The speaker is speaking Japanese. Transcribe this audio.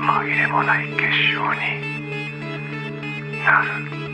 紛れもない結晶になる。